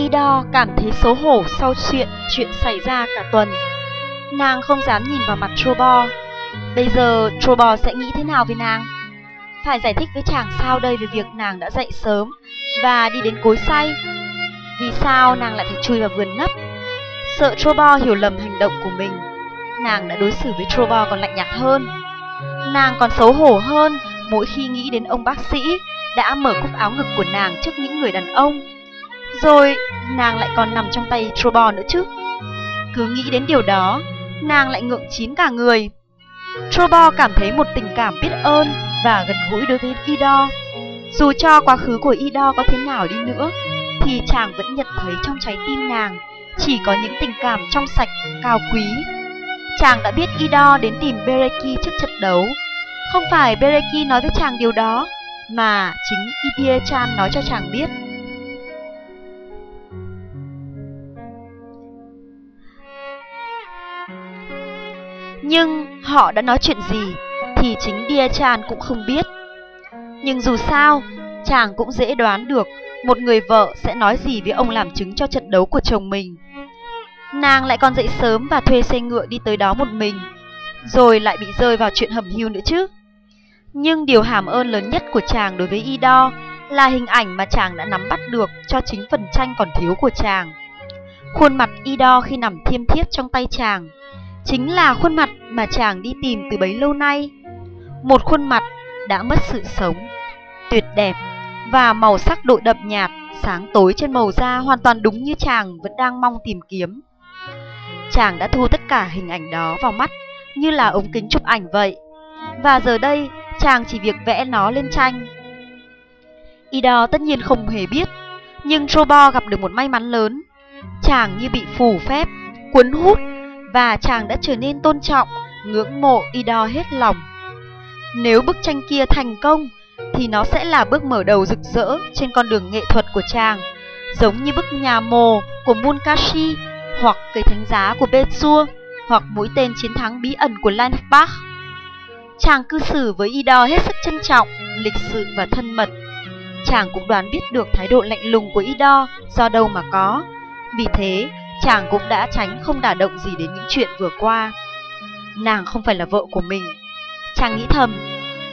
Ido cảm thấy xấu hổ sau chuyện chuyện xảy ra cả tuần. Nàng không dám nhìn vào mặt Trobo. Bây giờ Trobo sẽ nghĩ thế nào về nàng? Phải giải thích với chàng sao đây về việc nàng đã dậy sớm và đi đến cối say? Vì sao nàng lại phải chui vào vườn nấp? Sợ Trobo hiểu lầm hành động của mình, nàng đã đối xử với Trobo còn lạnh nhạt hơn. Nàng còn xấu hổ hơn mỗi khi nghĩ đến ông bác sĩ đã mở cúc áo ngực của nàng trước những người đàn ông. Rồi nàng lại còn nằm trong tay Trobo nữa chứ. Cứ nghĩ đến điều đó, nàng lại ngượng chín cả người. Trobo cảm thấy một tình cảm biết ơn và gần gũi đối với Ido. Dù cho quá khứ của Ido có thế nào đi nữa, thì chàng vẫn nhận thấy trong trái tim nàng chỉ có những tình cảm trong sạch, cao quý. Chàng đã biết Ido đến tìm Bereki trước trận đấu. Không phải Bereki nói với chàng điều đó, mà chính Idie-chan nói cho chàng biết. Nhưng họ đã nói chuyện gì thì chính Dia-chan cũng không biết. Nhưng dù sao, chàng cũng dễ đoán được một người vợ sẽ nói gì với ông làm chứng cho trận đấu của chồng mình. Nàng lại còn dậy sớm và thuê xe ngựa đi tới đó một mình, rồi lại bị rơi vào chuyện hầm hưu nữa chứ. Nhưng điều hàm ơn lớn nhất của chàng đối với Ido là hình ảnh mà chàng đã nắm bắt được cho chính phần tranh còn thiếu của chàng. Khuôn mặt Ido khi nằm thiêm thiếp trong tay chàng chính là khuôn mặt mà chàng đi tìm từ bấy lâu nay. Một khuôn mặt đã mất sự sống, tuyệt đẹp và màu sắc đội đậm nhạt, sáng tối trên màu da hoàn toàn đúng như chàng vẫn đang mong tìm kiếm. Chàng đã thu tất cả hình ảnh đó vào mắt như là ống kính chụp ảnh vậy. Và giờ đây, chàng chỉ việc vẽ nó lên tranh. Ido tất nhiên không hề biết, nhưng Robo gặp được một may mắn lớn. Chàng như bị phù phép, cuốn hút và chàng đã trở nên tôn trọng, ngưỡng mộ Ida hết lòng. Nếu bức tranh kia thành công, thì nó sẽ là bước mở đầu rực rỡ trên con đường nghệ thuật của chàng, giống như bức nhà mồ của Munkashi hoặc cây thánh giá của Betsua hoặc mũi tên chiến thắng bí ẩn của Lanfbach. Chàng cư xử với Ida hết sức trân trọng, lịch sự và thân mật. Chàng cũng đoán biết được thái độ lạnh lùng của Ida do đâu mà có. Vì thế, chàng cũng đã tránh không đả động gì đến những chuyện vừa qua. Nàng không phải là vợ của mình. Chàng nghĩ thầm,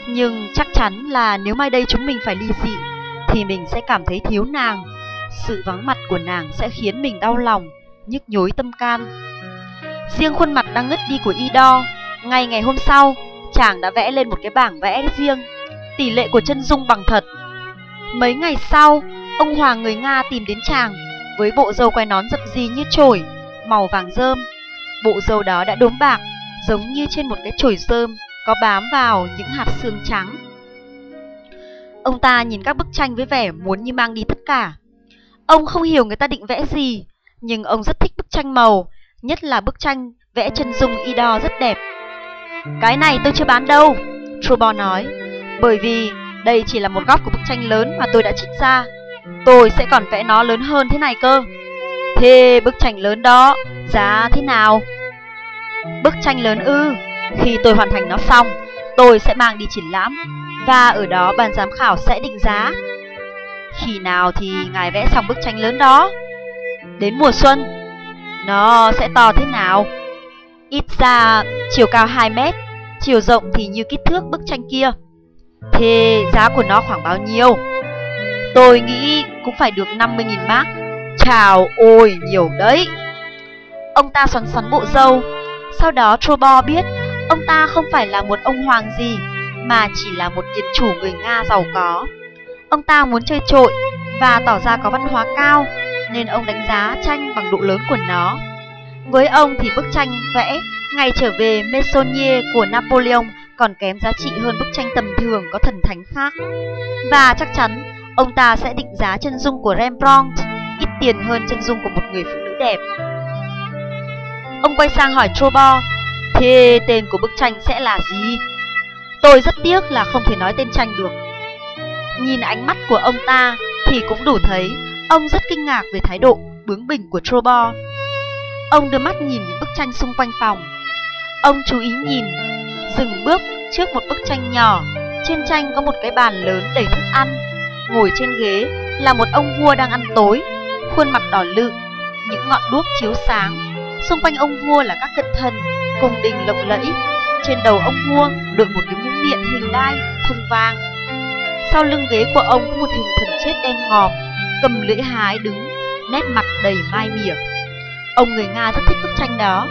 nhưng chắc chắn là nếu mai đây chúng mình phải ly dị, thì mình sẽ cảm thấy thiếu nàng. Sự vắng mặt của nàng sẽ khiến mình đau lòng, nhức nhối tâm can. Riêng khuôn mặt đang ngất đi của Ido, ngay ngày hôm sau, chàng đã vẽ lên một cái bảng vẽ riêng, tỷ lệ của chân dung bằng thật. Mấy ngày sau, ông Hoàng người Nga tìm đến chàng với bộ râu quai nón rậm rì như chổi, màu vàng rơm. Bộ râu đó đã đốm bạc, giống như trên một cái chổi rơm có bám vào những hạt xương trắng. Ông ta nhìn các bức tranh với vẻ muốn như mang đi tất cả. Ông không hiểu người ta định vẽ gì, nhưng ông rất thích bức tranh màu, nhất là bức tranh vẽ chân dung Ido rất đẹp. Cái này tôi chưa bán đâu, Trubo nói, bởi vì đây chỉ là một góc của bức tranh lớn mà tôi đã trích ra. Tôi sẽ còn vẽ nó lớn hơn thế này cơ. Thế bức tranh lớn đó, giá thế nào? Bức tranh lớn ư, khi tôi hoàn thành nó xong, tôi sẽ mang đi triển lãm và ở đó ban giám khảo sẽ định giá. Khi nào thì ngài vẽ xong bức tranh lớn đó? Đến mùa xuân, nó sẽ to thế nào? Ít ra chiều cao 2 mét, chiều rộng thì như kích thước bức tranh kia. Thế giá của nó khoảng bao nhiêu? Tôi nghĩ cũng phải được 50.000 mark. Chào, ôi, nhiều đấy. Ông ta xoắn xoắn bộ dâu. Sau đó Trobo biết ông ta không phải là một ông hoàng gì, mà chỉ là một kiến chủ người Nga giàu có. Ông ta muốn chơi trội và tỏ ra có văn hóa cao, nên ông đánh giá tranh bằng độ lớn của nó. Với ông thì bức tranh vẽ ngày trở về Meissonier của Napoleon còn kém giá trị hơn bức tranh tầm thường có thần thánh khác. Và chắc chắn ông ta sẽ định giá chân dung của Rembrandt ít tiền hơn chân dung của một người phụ nữ đẹp. Ông quay sang hỏi Trobo, thế tên của bức tranh sẽ là gì? Tôi rất tiếc là không thể nói tên tranh được. Nhìn ánh mắt của ông ta thì cũng đủ thấy ông rất kinh ngạc về thái độ bướng bỉnh của Trobo. Ông đưa mắt nhìn những bức tranh xung quanh phòng. Ông chú ý nhìn, dừng bước trước một bức tranh nhỏ. Trên tranh có một cái bàn lớn đầy thức ăn. Ngồi trên ghế là một ông vua đang ăn tối. khuôn mặt đỏ lự, những ngọn đuốc chiếu sáng. Xung quanh ông vua là các cận thần, cùng đình lộng lẫy. Trên đầu ông vua đội một cái mũ miệng hình đai, thông vàng. Sau lưng ghế của ông có một hình thần chết đen ngòm, cầm lưỡi hái đứng, nét mặt đầy mai mỉa. Ông người Nga rất thích bức tranh đó.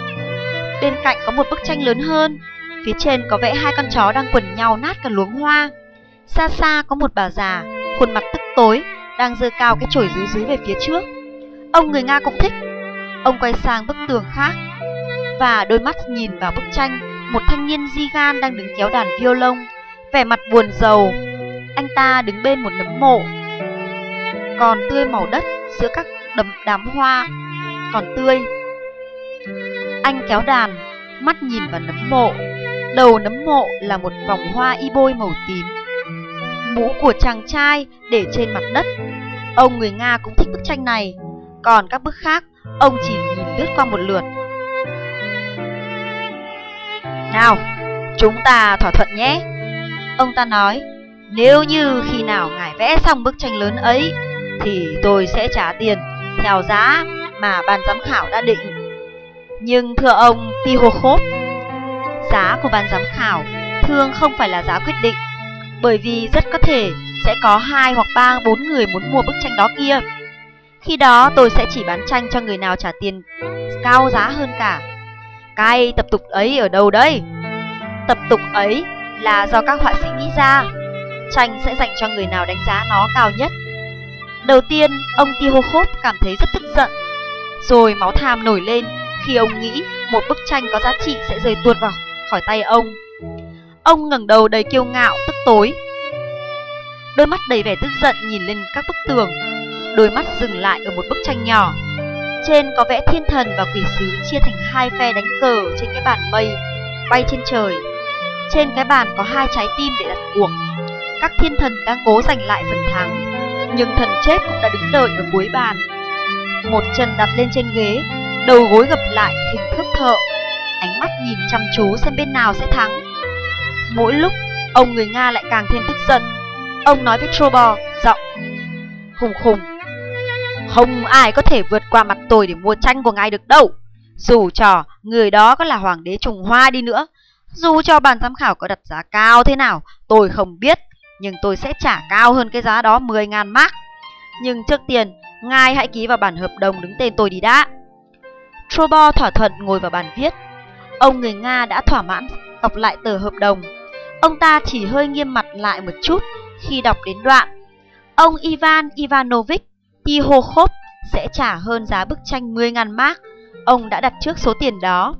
Bên cạnh có một bức tranh lớn hơn, phía trên có vẽ hai con chó đang quần nhau nát cả luống hoa. Xa xa có một bà già, khuôn mặt tức tối, đang giơ cao cái chổi dưới dưới về phía trước. Ông người Nga cũng thích. Ông quay sang bức tường khác và đôi mắt nhìn vào bức tranh một thanh niên di gan đang đứng kéo đàn violon, vẻ mặt buồn rầu. Anh ta đứng bên một nấm mộ, còn tươi màu đất giữa các đầm đám hoa còn tươi. Anh kéo đàn, mắt nhìn vào nấm mộ. Đầu nấm mộ là một vòng hoa y bôi màu tím. Mũ của chàng trai để trên mặt đất. Ông người Nga cũng thích bức tranh này, còn các bức khác ông chỉ nhìn lướt qua một lượt. Nào, chúng ta thỏa thuận nhé. Ông ta nói, nếu như khi nào ngài vẽ xong bức tranh lớn ấy, thì tôi sẽ trả tiền theo giá mà ban giám khảo đã định. Nhưng thưa ông Tihokhov, giá của ban giám khảo thường không phải là giá quyết định, bởi vì rất có thể sẽ có hai hoặc ba bốn người muốn mua bức tranh đó kia. Khi đó tôi sẽ chỉ bán tranh cho người nào trả tiền cao giá hơn cả. Cái tập tục ấy ở đâu đấy? Tập tục ấy là do các họa sĩ nghĩ ra. Tranh sẽ dành cho người nào đánh giá nó cao nhất. Đầu tiên, ông Tihokhov cảm thấy rất tức giận. Rồi máu tham nổi lên khi ông nghĩ một bức tranh có giá trị sẽ rơi tuột vào khỏi tay ông. Ông ngẩng đầu đầy kiêu ngạo, tức tối. Đôi mắt đầy vẻ tức giận nhìn lên các bức tường. Đôi mắt dừng lại ở một bức tranh nhỏ. Trên có vẽ thiên thần và quỷ sứ chia thành hai phe đánh cờ trên cái bàn mây bay trên trời. Trên cái bàn có hai trái tim để đặt cuộc. Các thiên thần đang cố giành lại phần thắng, nhưng thần chết cũng đã đứng đợi ở cuối bàn. Một chân đặt lên trên ghế, đầu gối gập lại hình thước thợ, ánh mắt nhìn chăm chú xem bên nào sẽ thắng. Mỗi lúc, ông người Nga lại càng thêm tức giận. Ông nói với trobo giọng hùng khùng. Không ai có thể vượt qua mặt tôi để mua tranh của ngài được đâu. Dù cho người đó có là hoàng đế trùng hoa đi nữa, dù cho bàn giám khảo có đặt giá cao thế nào, tôi không biết, nhưng tôi sẽ trả cao hơn cái giá đó 10.000 mark. Nhưng trước tiên, ngài hãy ký vào bản hợp đồng đứng tên tôi đi đã. trobo thỏa thuận ngồi vào bàn viết. Ông người Nga đã thỏa mãn đọc lại tờ hợp đồng. Ông ta chỉ hơi nghiêm mặt lại một chút khi đọc đến đoạn. Ông Ivan Ivanovich Tihokhov sẽ trả hơn giá bức tranh 10.000 mark. Ông đã đặt trước số tiền đó.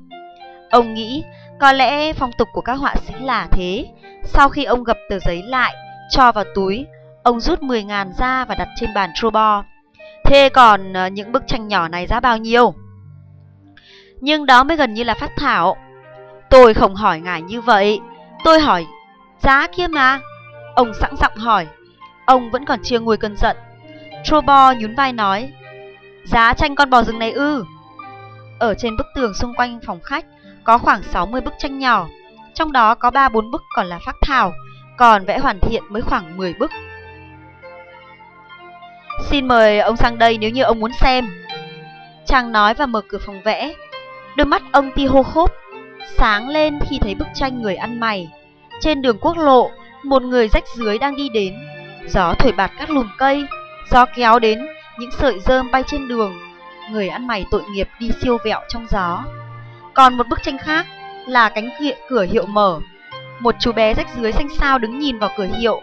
Ông nghĩ có lẽ phong tục của các họa sĩ là thế. Sau khi ông gập tờ giấy lại, cho vào túi, ông rút 10.000 ra và đặt trên bàn Trobor. Thế còn ờ, những bức tranh nhỏ này giá bao nhiêu? Nhưng đó mới gần như là phát thảo. Tôi không hỏi ngài như vậy, tôi hỏi giá kia mà. Ông sẵn giọng hỏi, ông vẫn còn chưa nguôi cơn giận. trobo nhún vai nói, giá tranh con bò rừng này ư. Ở trên bức tường xung quanh phòng khách có khoảng 60 bức tranh nhỏ, trong đó có 3-4 bức còn là phác thảo, còn vẽ hoàn thiện mới khoảng 10 bức. Xin mời ông sang đây nếu như ông muốn xem. Chàng nói và mở cửa phòng vẽ. Đôi mắt ông ti hô khốp, sáng lên khi thấy bức tranh người ăn mày. Trên đường quốc lộ, một người rách dưới đang đi đến. Gió thổi bạt các lùm cây, gió kéo đến, những sợi rơm bay trên đường. Người ăn mày tội nghiệp đi siêu vẹo trong gió. Còn một bức tranh khác là cánh cửa hiệu mở. Một chú bé rách dưới xanh xao đứng nhìn vào cửa hiệu.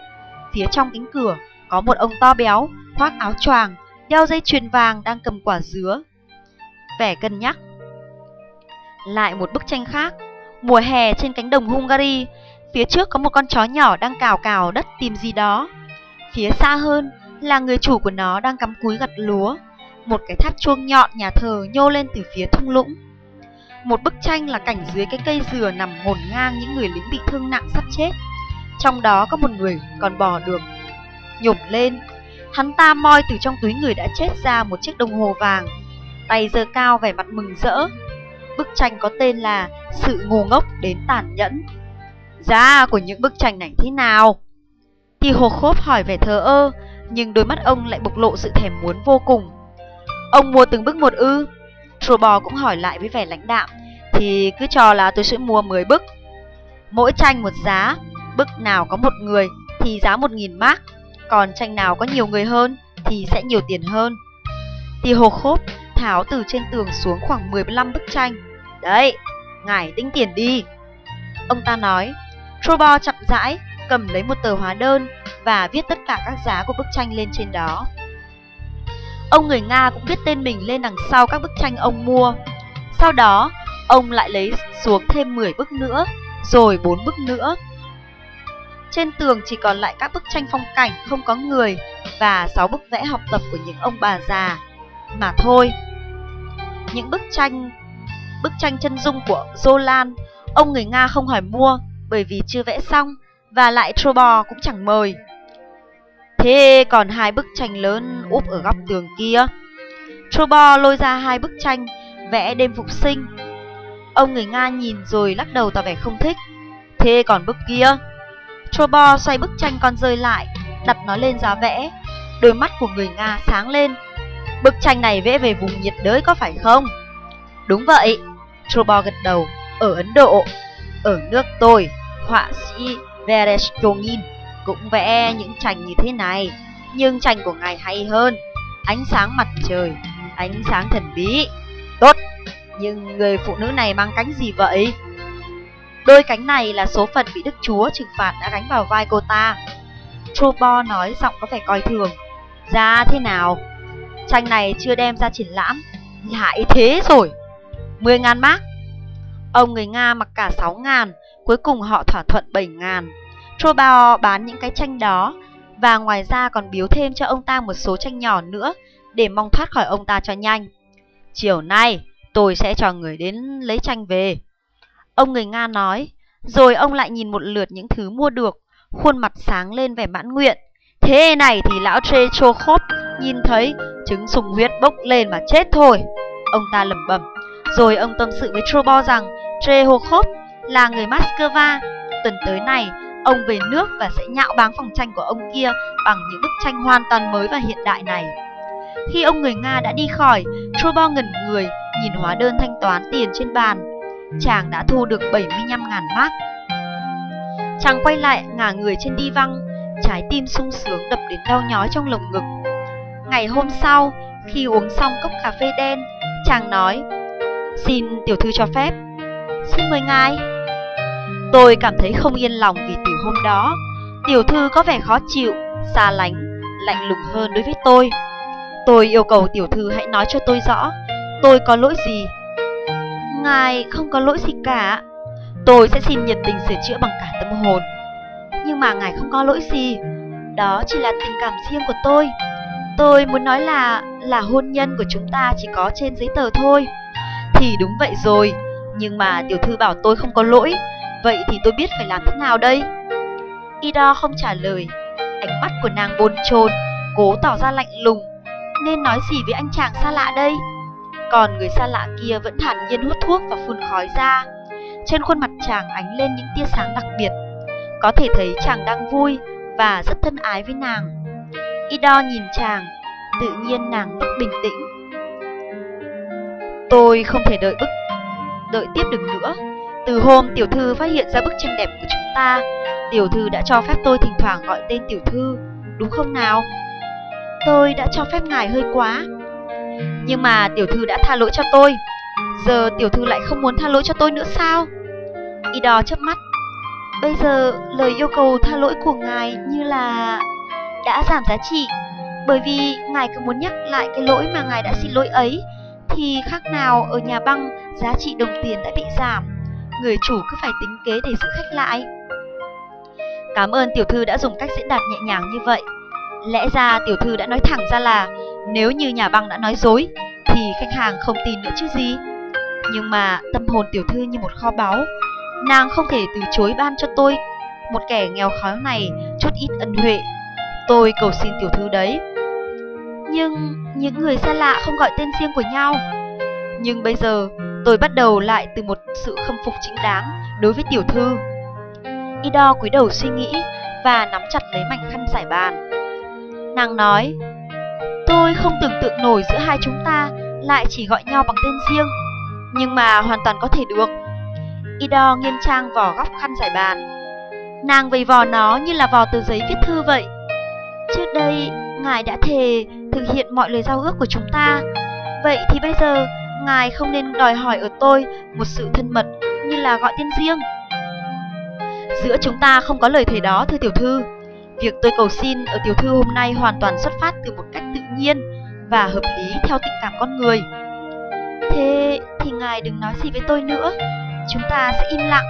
Phía trong cánh cửa có một ông to béo, khoác áo choàng, đeo dây chuyền vàng đang cầm quả dứa. Vẻ cân nhắc. Lại một bức tranh khác, mùa hè trên cánh đồng Hungary, phía trước có một con chó nhỏ đang cào cào đất tìm gì đó. Phía xa hơn là người chủ của nó đang cắm cúi gặt lúa. Một cái tháp chuông nhọn nhà thờ nhô lên từ phía thung lũng. Một bức tranh là cảnh dưới cái cây dừa nằm ngổn ngang những người lính bị thương nặng sắp chết. Trong đó có một người còn bò được. Nhổm lên, hắn ta moi từ trong túi người đã chết ra một chiếc đồng hồ vàng. Tay giơ cao vẻ mặt mừng rỡ. Bức tranh có tên là Sự ngu ngốc đến tàn nhẫn. Giá của những bức tranh này thế nào? Thì hồ khốp hỏi vẻ thờ ơ, nhưng đôi mắt ông lại bộc lộ sự thèm muốn vô cùng. Ông mua từng bức một ư? Troubaud cũng hỏi lại với vẻ lãnh đạm. Thì cứ cho là tôi sẽ mua 10 bức. Mỗi tranh một giá, bức nào có một người thì giá 1.000 mark, còn tranh nào có nhiều người hơn thì sẽ nhiều tiền hơn. Thì hồ khốp tháo từ trên tường xuống khoảng 15 bức tranh. Đấy, ngài tính tiền đi. Ông ta nói, Trobo chậm rãi, cầm lấy một tờ hóa đơn và viết tất cả các giá của bức tranh lên trên đó. Ông người Nga cũng viết tên mình lên đằng sau các bức tranh ông mua. Sau đó, ông lại lấy xuống thêm 10 bức nữa, rồi 4 bức nữa. Trên tường chỉ còn lại các bức tranh phong cảnh không có người và 6 bức vẽ học tập của những ông bà già. Mà thôi, những bức tranh bức tranh chân dung của Zolan, ông người Nga không hỏi mua bởi vì chưa vẽ xong và lại Troubaud cũng chẳng mời. Thế còn hai bức tranh lớn úp ở góc tường kia. Troubaud lôi ra hai bức tranh vẽ đêm phục sinh. Ông người Nga nhìn rồi lắc đầu tỏ vẻ không thích. Thế còn bức kia? Troubaud xoay bức tranh con rơi lại, đặt nó lên giá vẽ. Đôi mắt của người Nga sáng lên. Bức tranh này vẽ về vùng nhiệt đới có phải không? Đúng vậy. Troubaud gật đầu. Ở Ấn Độ, ở nước tôi, họa sĩ Vereshchogin cũng vẽ những tranh như thế này, nhưng tranh của ngài hay hơn. Ánh sáng mặt trời, ánh sáng thần bí. Tốt, nhưng người phụ nữ này mang cánh gì vậy? Đôi cánh này là số phận bị Đức Chúa trừng phạt đã gánh vào vai cô ta. Trobo nói giọng có vẻ coi thường. Ra thế nào? Tranh này chưa đem ra triển lãm. Lại thế rồi. 10 ngàn mark. Ông người Nga mặc cả 6 ngàn, cuối cùng họ thỏa thuận 7 ngàn. Trobao bán những cái tranh đó và ngoài ra còn biếu thêm cho ông ta một số tranh nhỏ nữa để mong thoát khỏi ông ta cho nhanh. Chiều nay tôi sẽ cho người đến lấy tranh về. Ông người Nga nói, rồi ông lại nhìn một lượt những thứ mua được, khuôn mặt sáng lên vẻ mãn nguyện. Thế này thì lão Trechokhov nhìn thấy trứng sùng huyết bốc lên mà chết thôi. Ông ta lẩm bẩm, rồi ông tâm sự với Trobo rằng Trechokhov là người Moscow. Tuần tới này, ông về nước và sẽ nhạo báng phòng tranh của ông kia bằng những bức tranh hoàn toàn mới và hiện đại này. Khi ông người Nga đã đi khỏi, Trubo ngẩn người, nhìn hóa đơn thanh toán tiền trên bàn. Chàng đã thu được 75.000 mark. Chàng quay lại ngả người trên đi văng, trái tim sung sướng đập đến đau nhói trong lồng ngực. Ngày hôm sau, khi uống xong cốc cà phê đen, chàng nói, xin tiểu thư cho phép. Xin mời ngài. Tôi cảm thấy không yên lòng vì từ hôm đó, tiểu thư có vẻ khó chịu, xa lánh, lạnh lùng hơn đối với tôi. Tôi yêu cầu tiểu thư hãy nói cho tôi rõ, tôi có lỗi gì. Ngài không có lỗi gì cả. Tôi sẽ xin nhiệt tình sửa chữa bằng cả tâm hồn. Nhưng mà ngài không có lỗi gì. Đó chỉ là tình cảm riêng của tôi. Tôi muốn nói là là hôn nhân của chúng ta chỉ có trên giấy tờ thôi. Thì đúng vậy rồi, nhưng mà tiểu thư bảo tôi không có lỗi, vậy thì tôi biết phải làm thế nào đây? Ida không trả lời, ánh mắt của nàng bồn chồn, cố tỏ ra lạnh lùng. Nên nói gì với anh chàng xa lạ đây? Còn người xa lạ kia vẫn thản nhiên hút thuốc và phun khói ra. Trên khuôn mặt chàng ánh lên những tia sáng đặc biệt. Có thể thấy chàng đang vui và rất thân ái với nàng. Ido nhìn chàng, tự nhiên nàng mất bình tĩnh. Tôi không thể đợi bức đợi tiếp được nữa. Từ hôm tiểu thư phát hiện ra bức tranh đẹp của chúng ta, tiểu thư đã cho phép tôi thỉnh thoảng gọi tên tiểu thư, đúng không nào? Tôi đã cho phép ngài hơi quá. Nhưng mà tiểu thư đã tha lỗi cho tôi. Giờ tiểu thư lại không muốn tha lỗi cho tôi nữa sao? Y đò chớp mắt. Bây giờ lời yêu cầu tha lỗi của ngài như là đã giảm giá trị bởi vì ngài cứ muốn nhắc lại cái lỗi mà ngài đã xin lỗi ấy thì khác nào ở nhà băng, giá trị đồng tiền đã bị giảm. Người chủ cứ phải tính kế để giữ khách lại cảm ơn tiểu thư đã dùng cách diễn đạt nhẹ nhàng như vậy. Lẽ ra tiểu thư đã nói thẳng ra là, nếu như nhà băng đã nói dối, thì khách hàng không tin nữa chứ gì. Nhưng mà tâm hồn tiểu thư như một kho báu, nàng không thể từ chối ban cho tôi. Một kẻ nghèo khó này, chút ít ân huệ. Tôi cầu xin tiểu thư đấy nhưng những người xa lạ không gọi tên riêng của nhau. Nhưng bây giờ, tôi bắt đầu lại từ một sự khâm phục chính đáng đối với tiểu thư. Ido cúi đầu suy nghĩ và nắm chặt lấy mảnh khăn giải bàn. Nàng nói, Tôi không tưởng tượng nổi giữa hai chúng ta lại chỉ gọi nhau bằng tên riêng, nhưng mà hoàn toàn có thể được. Ido nghiêm trang vò góc khăn giải bàn. Nàng vầy vò nó như là vò tờ giấy viết thư vậy. Trước đây, ngài đã thề thực hiện mọi lời giao ước của chúng ta. Vậy thì bây giờ, ngài không nên đòi hỏi ở tôi một sự thân mật như là gọi tên riêng. Giữa chúng ta không có lời thề đó thưa tiểu thư. Việc tôi cầu xin ở tiểu thư hôm nay hoàn toàn xuất phát từ một cách tự nhiên và hợp lý theo tình cảm con người. Thế thì ngài đừng nói gì với tôi nữa, chúng ta sẽ im lặng.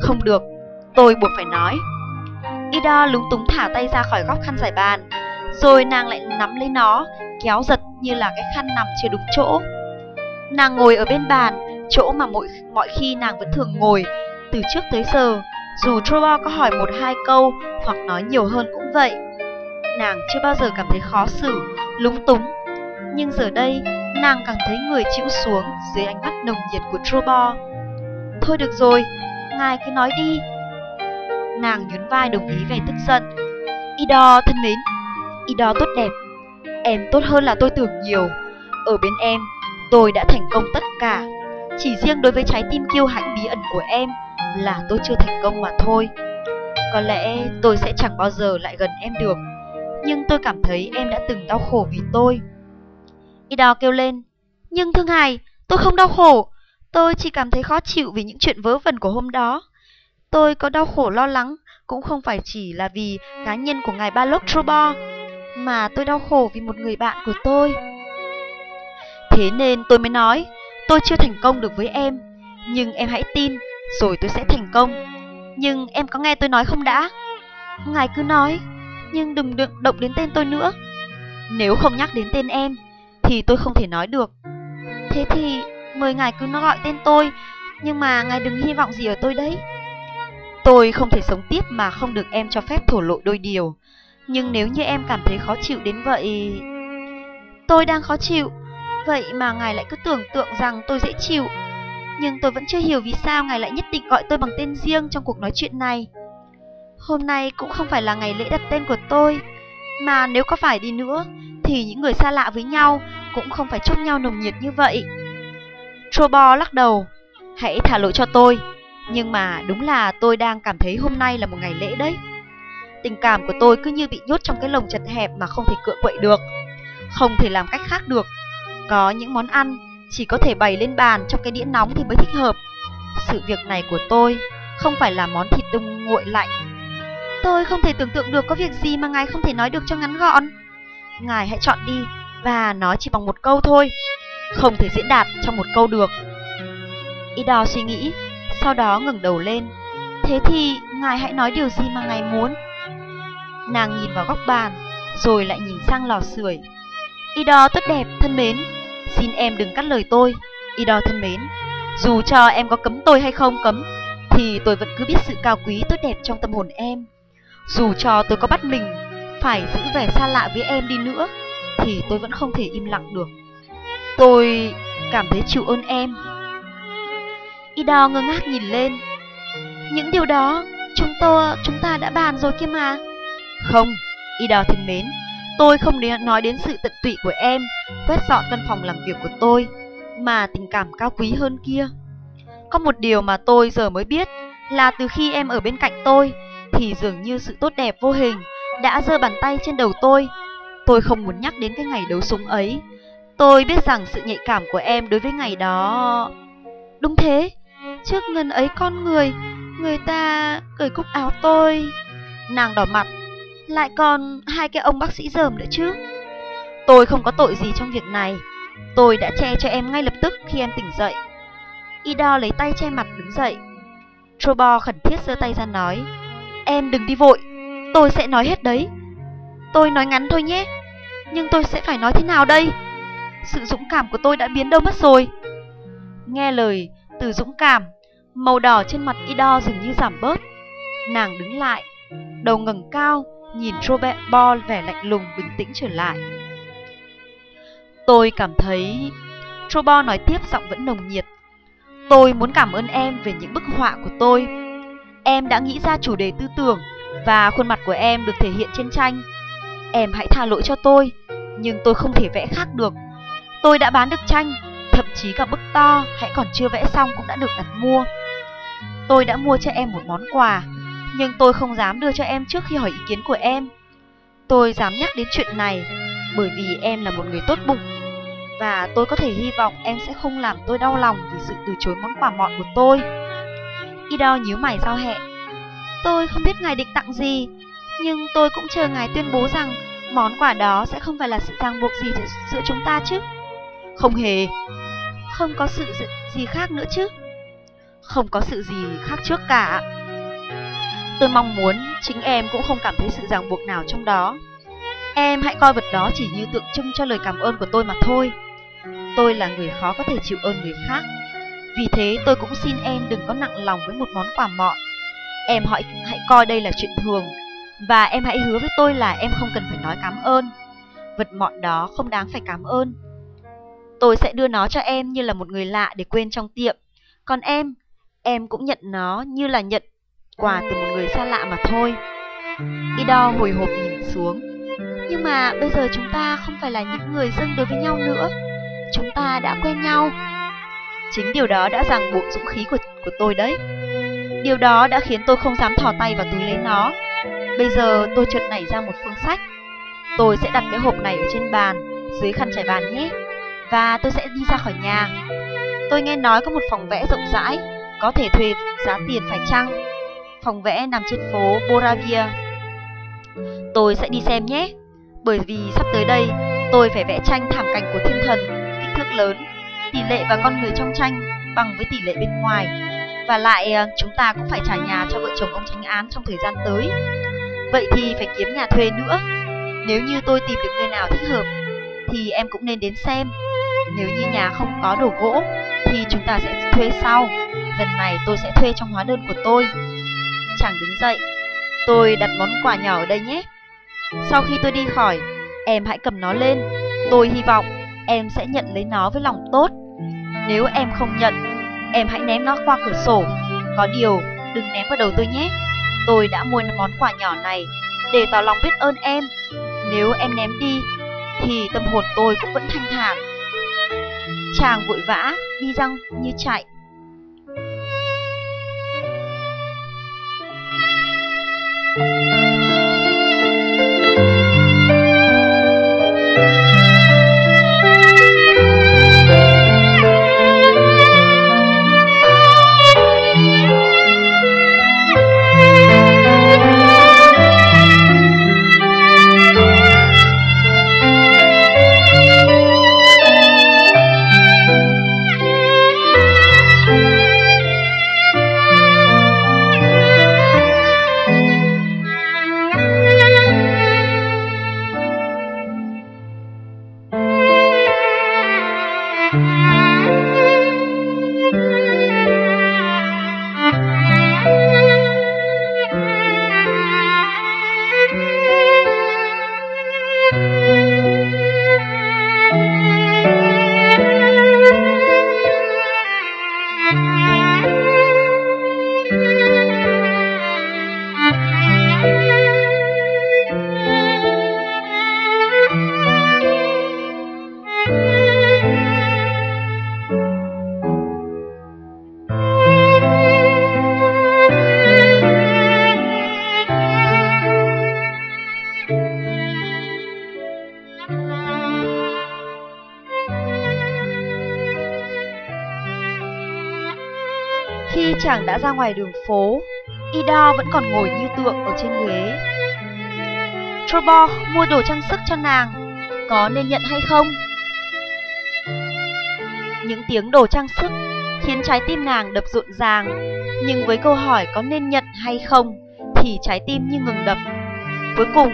Không được, tôi buộc phải nói. Ida lúng túng thả tay ra khỏi góc khăn giải bàn, rồi nàng lại nắm lấy nó, kéo giật như là cái khăn nằm chưa đúng chỗ. Nàng ngồi ở bên bàn, chỗ mà mỗi mọi khi nàng vẫn thường ngồi, từ trước tới giờ, dù Trobo có hỏi một hai câu hoặc nói nhiều hơn cũng vậy. Nàng chưa bao giờ cảm thấy khó xử, lúng túng. Nhưng giờ đây, nàng càng thấy người chịu xuống dưới ánh mắt nồng nhiệt của Trobo. Thôi được rồi, ngài cứ nói đi. Nàng nhún vai đồng ý vẻ tức giận. Ido thân mến, Ido tốt đẹp. Em tốt hơn là tôi tưởng nhiều. Ở bên em, tôi đã thành công tất cả. Chỉ riêng đối với trái tim kiêu hãnh bí ẩn của em là tôi chưa thành công mà thôi. Có lẽ tôi sẽ chẳng bao giờ lại gần em được, nhưng tôi cảm thấy em đã từng đau khổ vì tôi. Ido kêu lên, nhưng thương hài, tôi không đau khổ, tôi chỉ cảm thấy khó chịu vì những chuyện vớ vẩn của hôm đó. Tôi có đau khổ lo lắng, cũng không phải chỉ là vì cá nhân của ngài Balog Trobo, mà tôi đau khổ vì một người bạn của tôi. Thế nên tôi mới nói, tôi chưa thành công được với em, nhưng em hãy tin, rồi tôi sẽ thành công. Nhưng em có nghe tôi nói không đã? Ngài cứ nói, nhưng đừng đừng động đến tên tôi nữa. Nếu không nhắc đến tên em, thì tôi không thể nói được. Thế thì mời ngài cứ nói gọi tên tôi, nhưng mà ngài đừng hy vọng gì ở tôi đấy. Tôi không thể sống tiếp mà không được em cho phép thổ lộ đôi điều. Nhưng nếu như em cảm thấy khó chịu đến vậy... Tôi đang khó chịu, vậy mà ngài lại cứ tưởng tượng rằng tôi dễ chịu. Nhưng tôi vẫn chưa hiểu vì sao ngài lại nhất định gọi tôi bằng tên riêng trong cuộc nói chuyện này. Hôm nay cũng không phải là ngày lễ đặt tên của tôi, mà nếu có phải đi nữa, thì những người xa lạ với nhau cũng không phải chúc nhau nồng nhiệt như vậy. Trobo lắc đầu, hãy thả lỗi cho tôi, nhưng mà đúng là tôi đang cảm thấy hôm nay là một ngày lễ đấy. Tình cảm của tôi cứ như bị nhốt trong cái lồng chật hẹp mà không thể cựa quậy được, không thể làm cách khác được. Có những món ăn chỉ có thể bày lên bàn trong cái đĩa nóng thì mới thích hợp. Sự việc này của tôi không phải là món thịt đông nguội lạnh. Tôi không thể tưởng tượng được có việc gì mà ngài không thể nói được cho ngắn gọn. Ngài hãy chọn đi và nói chỉ bằng một câu thôi. Không thể diễn đạt trong một câu được. Ido suy nghĩ, sau đó ngẩng đầu lên. Thế thì ngài hãy nói điều gì mà ngài muốn. Nàng nhìn vào góc bàn, rồi lại nhìn sang lò sưởi. Ido tốt đẹp, thân mến, Xin em đừng cắt lời tôi, Ido thân mến. Dù cho em có cấm tôi hay không cấm, thì tôi vẫn cứ biết sự cao quý tốt đẹp trong tâm hồn em. Dù cho tôi có bắt mình phải giữ vẻ xa lạ với em đi nữa, thì tôi vẫn không thể im lặng được. Tôi cảm thấy chịu ơn em. Ido ngơ ngác nhìn lên. Những điều đó chúng tôi chúng ta đã bàn rồi kia mà. Không, Ida thân mến, Tôi không nói đến sự tận tụy của em, quét dọn văn phòng làm việc của tôi, mà tình cảm cao quý hơn kia. Có một điều mà tôi giờ mới biết là từ khi em ở bên cạnh tôi, thì dường như sự tốt đẹp vô hình đã giơ bàn tay trên đầu tôi. Tôi không muốn nhắc đến cái ngày đấu súng ấy. Tôi biết rằng sự nhạy cảm của em đối với ngày đó... Đúng thế, trước ngần ấy con người, người ta cởi cúc áo tôi. Nàng đỏ mặt, lại còn hai cái ông bác sĩ dởm nữa chứ. Tôi không có tội gì trong việc này. Tôi đã che cho em ngay lập tức khi em tỉnh dậy. Ida lấy tay che mặt đứng dậy. Trobo khẩn thiết giơ tay ra nói. Em đừng đi vội, tôi sẽ nói hết đấy. Tôi nói ngắn thôi nhé, nhưng tôi sẽ phải nói thế nào đây? Sự dũng cảm của tôi đã biến đâu mất rồi. Nghe lời từ dũng cảm, màu đỏ trên mặt Ida dường như giảm bớt. Nàng đứng lại, đầu ngẩng cao, nhìn Robert Ball vẻ lạnh lùng bình tĩnh trở lại. Tôi cảm thấy... Trobo nói tiếp giọng vẫn nồng nhiệt. Tôi muốn cảm ơn em về những bức họa của tôi. Em đã nghĩ ra chủ đề tư tưởng và khuôn mặt của em được thể hiện trên tranh. Em hãy tha lỗi cho tôi. Nhưng tôi không thể vẽ khác được. Tôi đã bán được tranh, thậm chí cả bức to hãy còn chưa vẽ xong cũng đã được đặt mua. Tôi đã mua cho em một món quà, nhưng tôi không dám đưa cho em trước khi hỏi ý kiến của em. Tôi dám nhắc đến chuyện này bởi vì em là một người tốt bụng và tôi có thể hy vọng em sẽ không làm tôi đau lòng vì sự từ chối món quà mọn của tôi. Ido nhíu mày giao hẹn. Tôi không biết ngài định tặng gì, nhưng tôi cũng chờ ngài tuyên bố rằng món quà đó sẽ không phải là sự ràng buộc gì giữa chúng ta chứ. Không hề. Không có sự gì khác nữa chứ. Không có sự gì khác trước cả. Tôi mong muốn chính em cũng không cảm thấy sự ràng buộc nào trong đó. Em hãy coi vật đó chỉ như tượng trưng cho lời cảm ơn của tôi mà thôi. Tôi là người khó có thể chịu ơn người khác. Vì thế tôi cũng xin em đừng có nặng lòng với một món quà mọn. Em hãy, hãy coi đây là chuyện thường. Và em hãy hứa với tôi là em không cần phải nói cảm ơn. Vật mọn đó không đáng phải cảm ơn. Tôi sẽ đưa nó cho em như là một người lạ để quên trong tiệm. Còn em, em cũng nhận nó như là nhận quà từ một người xa lạ mà thôi. Ido hồi hộp nhìn xuống. Nhưng mà bây giờ chúng ta không phải là những người dưng đối với nhau nữa. Chúng ta đã quen nhau. Chính điều đó đã ràng buộc dũng khí của, của tôi đấy. Điều đó đã khiến tôi không dám thò tay vào túi lấy nó. Bây giờ tôi chợt nảy ra một phương sách. Tôi sẽ đặt cái hộp này ở trên bàn, dưới khăn trải bàn nhé. Và tôi sẽ đi ra khỏi nhà. Tôi nghe nói có một phòng vẽ rộng rãi, có thể thuê giá tiền phải chăng. Phòng vẽ nằm trên phố Boravia. Tôi sẽ đi xem nhé, bởi vì sắp tới đây tôi phải vẽ tranh thảm cảnh của thiên thần, kích thước lớn, tỷ lệ và con người trong tranh bằng với tỷ lệ bên ngoài. Và lại ờ, chúng ta cũng phải trả nhà cho vợ chồng ông tránh án trong thời gian tới. Vậy thì phải kiếm nhà thuê nữa. Nếu như tôi tìm được nơi nào thích hợp thì em cũng nên đến xem. Nếu như nhà không có đồ gỗ thì chúng ta sẽ thuê sau. Lần này tôi sẽ thuê trong hóa đơn của tôi. Chàng đứng dậy. Tôi đặt món quà nhỏ ở đây nhé. Sau khi tôi đi khỏi, em hãy cầm nó lên. Tôi hy vọng em sẽ nhận lấy nó với lòng tốt. Nếu em không nhận, em hãy ném nó qua cửa sổ. Có điều, đừng ném vào đầu tôi nhé. Tôi đã mua món quà nhỏ này để tỏ lòng biết ơn em. Nếu em ném đi, thì tâm hồn tôi cũng vẫn thanh thản. Chàng vội vã đi răng như chạy. Khi ra ngoài đường phố, Ida vẫn còn ngồi như tượng ở trên ghế. Trevor mua đồ trang sức cho nàng, có nên nhận hay không? Những tiếng đồ trang sức khiến trái tim nàng đập rộn ràng, nhưng với câu hỏi có nên nhận hay không thì trái tim như ngừng đập. Cuối cùng,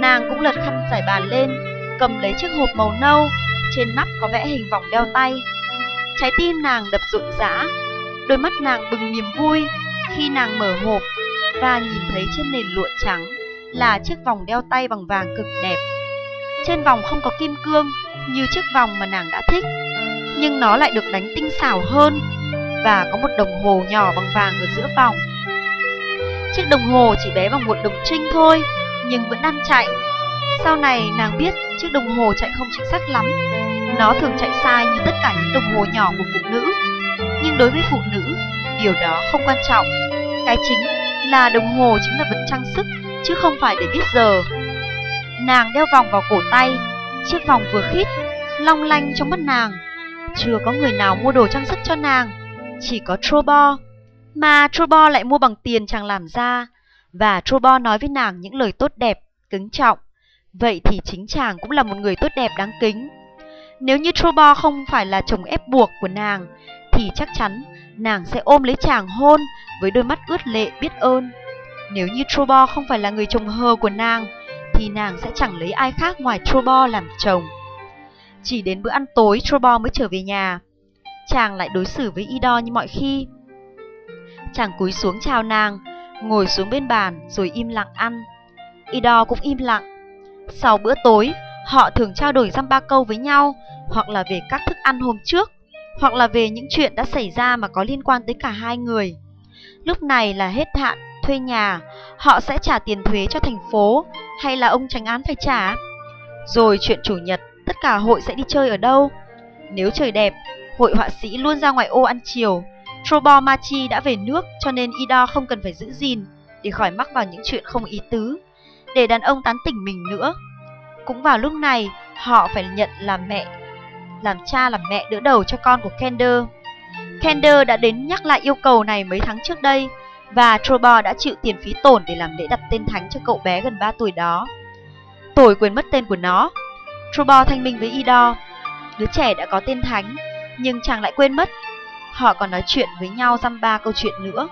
nàng cũng lật khăn giải bàn lên, cầm lấy chiếc hộp màu nâu, trên nắp có vẽ hình vòng đeo tay. Trái tim nàng đập rộn rã, Đôi mắt nàng bừng niềm vui khi nàng mở hộp và nhìn thấy trên nền lụa trắng là chiếc vòng đeo tay bằng vàng cực đẹp. Trên vòng không có kim cương như chiếc vòng mà nàng đã thích, nhưng nó lại được đánh tinh xảo hơn và có một đồng hồ nhỏ bằng vàng ở giữa vòng. Chiếc đồng hồ chỉ bé bằng một đồng trinh thôi, nhưng vẫn đang chạy. Sau này nàng biết chiếc đồng hồ chạy không chính xác lắm. Nó thường chạy sai như tất cả những đồng hồ nhỏ của phụ nữ. Nhưng đối với phụ nữ, điều đó không quan trọng. Cái chính là đồng hồ chính là vật trang sức, chứ không phải để biết giờ. Nàng đeo vòng vào cổ tay, chiếc vòng vừa khít, long lanh trong mắt nàng. Chưa có người nào mua đồ trang sức cho nàng, chỉ có Trobo. Mà Trobo lại mua bằng tiền chàng làm ra, và Trobo nói với nàng những lời tốt đẹp, cứng trọng. Vậy thì chính chàng cũng là một người tốt đẹp đáng kính. Nếu như Trobo không phải là chồng ép buộc của nàng, thì chắc chắn nàng sẽ ôm lấy chàng hôn với đôi mắt ướt lệ biết ơn. Nếu như Trobo không phải là người chồng hờ của nàng, thì nàng sẽ chẳng lấy ai khác ngoài Trobo làm chồng. Chỉ đến bữa ăn tối Trobo mới trở về nhà. Chàng lại đối xử với Ido như mọi khi. Chàng cúi xuống chào nàng, ngồi xuống bên bàn rồi im lặng ăn. Ido cũng im lặng. Sau bữa tối, họ thường trao đổi dăm ba câu với nhau, hoặc là về các thức ăn hôm trước, hoặc là về những chuyện đã xảy ra mà có liên quan tới cả hai người. Lúc này là hết hạn thuê nhà, họ sẽ trả tiền thuế cho thành phố hay là ông tránh án phải trả? Rồi chuyện chủ nhật, tất cả hội sẽ đi chơi ở đâu? Nếu trời đẹp, hội họa sĩ luôn ra ngoài ô ăn chiều. Trobo Machi đã về nước cho nên Ida không cần phải giữ gìn để khỏi mắc vào những chuyện không ý tứ. Để đàn ông tán tỉnh mình nữa. Cũng vào lúc này, họ phải nhận làm mẹ, làm cha làm mẹ đỡ đầu cho con của Kender. Kender đã đến nhắc lại yêu cầu này mấy tháng trước đây, và Trobo đã chịu tiền phí tổn để làm lễ đặt tên thánh cho cậu bé gần 3 tuổi đó. Tôi quên mất tên của nó. Trobo thanh minh với Ido. Đứa trẻ đã có tên thánh, nhưng chàng lại quên mất. Họ còn nói chuyện với nhau dăm ba câu chuyện nữa.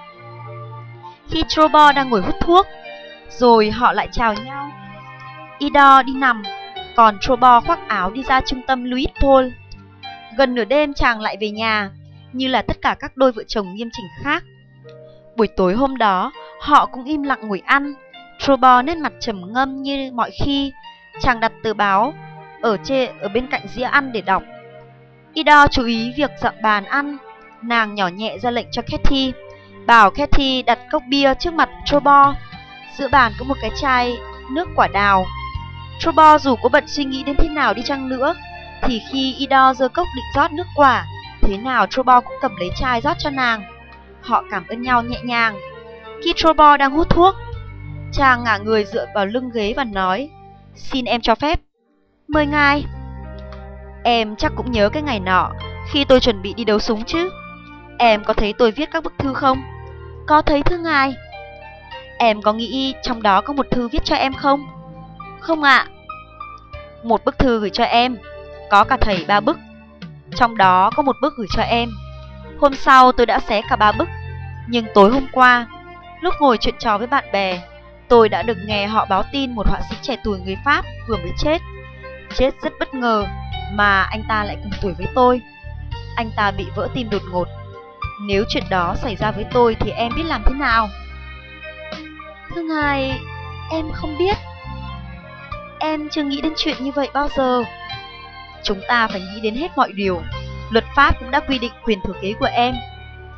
Khi Trobo đang ngồi hút thuốc, rồi họ lại chào nhau. Ido đi nằm, còn Trobo khoác áo đi ra trung tâm Louis Paul. Gần nửa đêm chàng lại về nhà, như là tất cả các đôi vợ chồng nghiêm chỉnh khác. Buổi tối hôm đó, họ cũng im lặng ngồi ăn. Trobo nét mặt trầm ngâm như mọi khi, chàng đặt tờ báo ở trên ở bên cạnh dĩa ăn để đọc. Ido chú ý việc dọn bàn ăn, nàng nhỏ nhẹ ra lệnh cho Kathy, bảo Kathy đặt cốc bia trước mặt Trobo. Giữa bàn có một cái chai nước quả đào. Trobo dù có bận suy nghĩ đến thế nào đi chăng nữa, thì khi Ido giơ cốc định rót nước quả, thế nào Trobo cũng cầm lấy chai rót cho nàng. Họ cảm ơn nhau nhẹ nhàng. Khi Trobo đang hút thuốc, chàng ngả người dựa vào lưng ghế và nói, xin em cho phép. Mời ngài. Em chắc cũng nhớ cái ngày nọ, khi tôi chuẩn bị đi đấu súng chứ. Em có thấy tôi viết các bức thư không? Có thấy thư ngài. Em có nghĩ trong đó có một thư viết cho em không? Không ạ. Một bức thư gửi cho em, có cả thầy ba bức. Trong đó có một bức gửi cho em. Hôm sau tôi đã xé cả ba bức. Nhưng tối hôm qua, lúc ngồi chuyện trò với bạn bè, tôi đã được nghe họ báo tin một họa sĩ trẻ tuổi người Pháp vừa mới chết. Chết rất bất ngờ mà anh ta lại cùng tuổi với tôi. Anh ta bị vỡ tim đột ngột. Nếu chuyện đó xảy ra với tôi thì em biết làm thế nào? Thưa ngài, em không biết. Em chưa nghĩ đến chuyện như vậy bao giờ. Chúng ta phải nghĩ đến hết mọi điều. Luật pháp cũng đã quy định quyền thừa kế của em.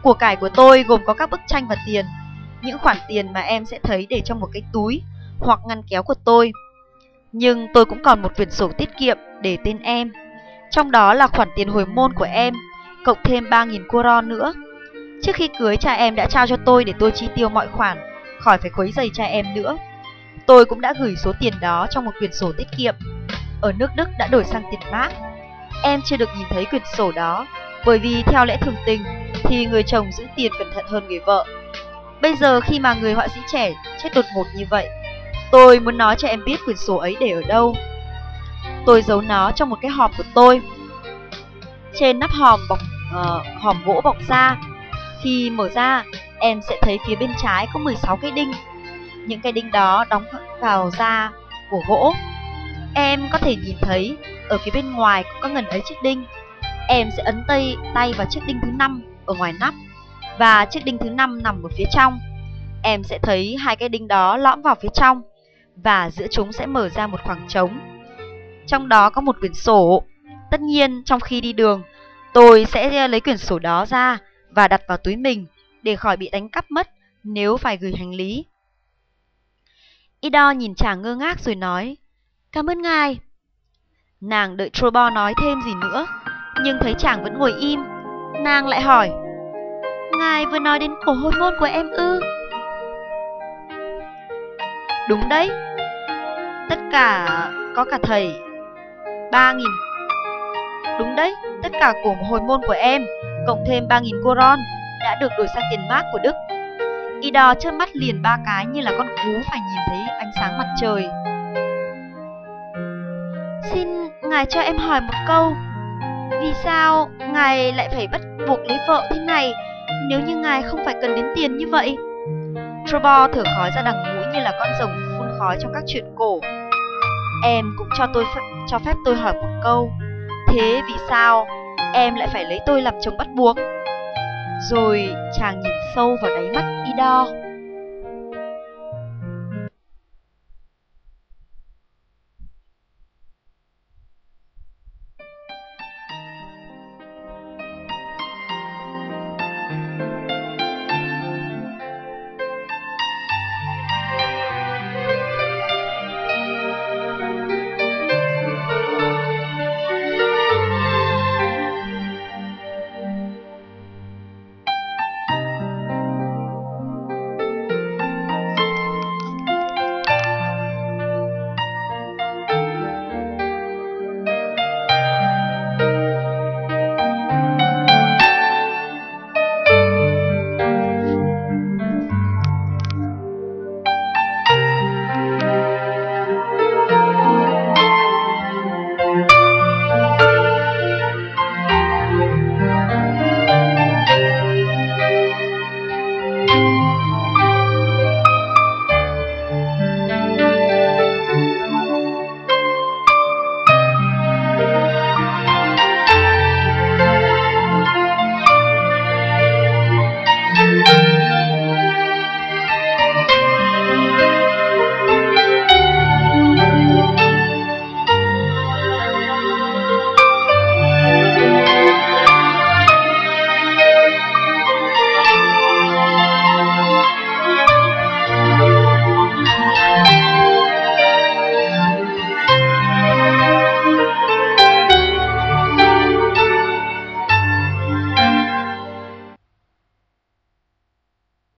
Của cải của tôi gồm có các bức tranh và tiền. Những khoản tiền mà em sẽ thấy để trong một cái túi hoặc ngăn kéo của tôi. Nhưng tôi cũng còn một quyển sổ tiết kiệm để tên em. Trong đó là khoản tiền hồi môn của em, cộng thêm 3.000 coron nữa. Trước khi cưới cha em đã trao cho tôi để tôi chi tiêu mọi khoản, khỏi phải khuấy giày cha em nữa. Tôi cũng đã gửi số tiền đó trong một quyển sổ tiết kiệm. Ở nước Đức đã đổi sang tiền mát. Em chưa được nhìn thấy quyển sổ đó, bởi vì theo lẽ thường tình thì người chồng giữ tiền cẩn thận hơn người vợ. Bây giờ khi mà người họa sĩ trẻ chết đột ngột như vậy, tôi muốn nói cho em biết quyển sổ ấy để ở đâu. Tôi giấu nó trong một cái hòm của tôi. Trên nắp hòm bọc uh, hòm gỗ bọc da. Khi mở ra, em sẽ thấy phía bên trái có 16 cái đinh. Những cái đinh đó đóng vào da của gỗ. Em có thể nhìn thấy ở phía bên ngoài có ngần ấy chiếc đinh. Em sẽ ấn tay tay vào chiếc đinh thứ năm ở ngoài nắp và chiếc đinh thứ năm nằm ở phía trong. Em sẽ thấy hai cái đinh đó lõm vào phía trong và giữa chúng sẽ mở ra một khoảng trống. Trong đó có một quyển sổ. Tất nhiên, trong khi đi đường, tôi sẽ lấy quyển sổ đó ra và đặt vào túi mình để khỏi bị đánh cắp mất nếu phải gửi hành lý. Ido nhìn chàng ngơ ngác rồi nói, Cảm ơn ngài. Nàng đợi Trobo nói thêm gì nữa, nhưng thấy chàng vẫn ngồi im. Nàng lại hỏi, Ngài vừa nói đến cổ hôn môn của em ư? Đúng đấy, tất cả có cả thầy. Ba nghìn. Đúng đấy, tất cả cổ hồi môn của em, cộng thêm ba nghìn coron, đã được đổi sang tiền mát của Đức y đo chớp mắt liền ba cái như là con cú phải nhìn thấy ánh sáng mặt trời. Xin ngài cho em hỏi một câu, vì sao ngài lại phải bắt buộc lấy vợ thế này nếu như ngài không phải cần đến tiền như vậy? Trobo thở khói ra đằng mũi như là con rồng phun khói trong các chuyện cổ. Em cũng cho tôi cho phép tôi hỏi một câu, thế vì sao em lại phải lấy tôi làm chồng bắt buộc? Rồi chàng nhìn sâu vào đáy mắt Ido.